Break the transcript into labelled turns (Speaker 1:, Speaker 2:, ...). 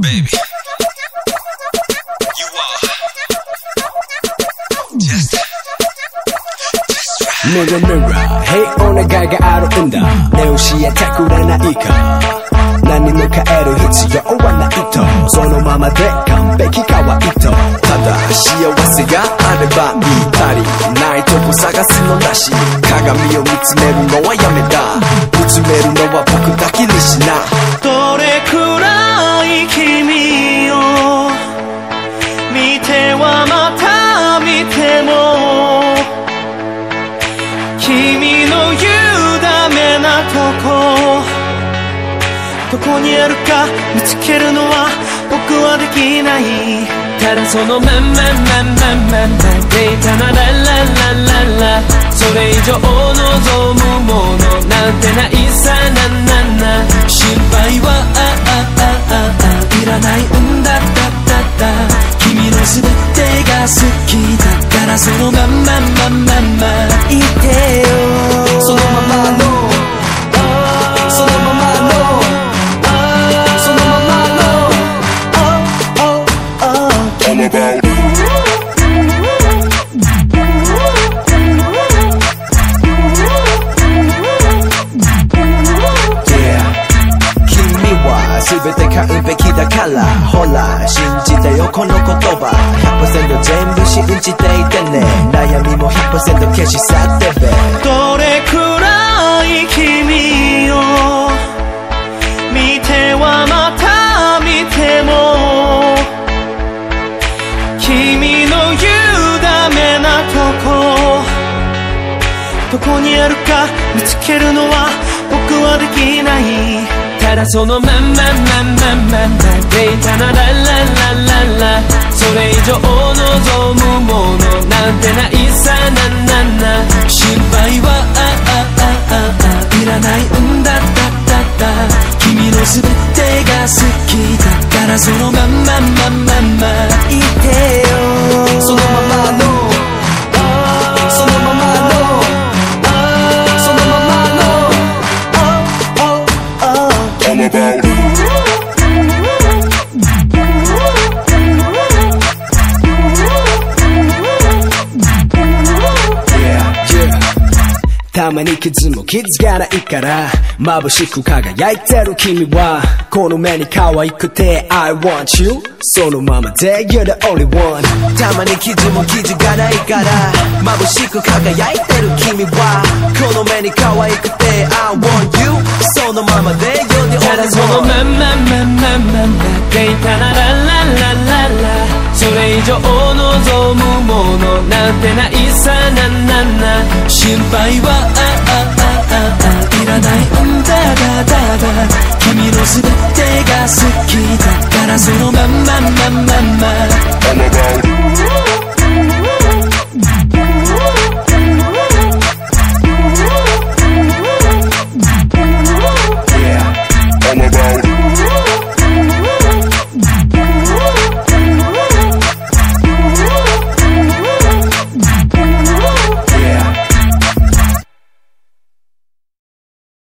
Speaker 1: baby. You are just, just right.
Speaker 2: Mirror mirror Hey お願いがあるんだね教えてくれないか何も変える必要はないとそのままで完璧かはいいとただ幸せがあればいい足りないとこ探すのなし鏡を見つめるのはやめた見つめるのは僕だけにしな
Speaker 3: 見てはまた見ても君の言うダメなとこどこにあるか見つけるのは僕はできない。ただそのまんまんまんまんまんまでいたならららららそれ以上望むものなんてないさだからそのまんま
Speaker 2: 全て完璧だから。ほら信じてよこの言葉。100%全部信じていてね。悩みも100%消し去ってべ。
Speaker 3: どれくらい君を見てはまた見ても君の言うダメなとこ。どこにあるか見つけるのは僕はできないただそのまんまんまんまんまんまでいたならららららそれ以上望むものなんてないさなんて
Speaker 1: about it.
Speaker 2: たまに傷も傷がないから眩しく輝いてる君はこの目に可愛くて I want you. そのままで You're the only one. たまに傷も傷がないから眩しく輝いてる君はこの目に可愛くて I want you. そのままで
Speaker 3: ただそのまんまんまんまんまんまでいたならららららそれ以上望むものなんてないさななな心配はあああああいらないんだだだだ君の全てが好きだからそのまんまんまんまんま
Speaker 1: All about it.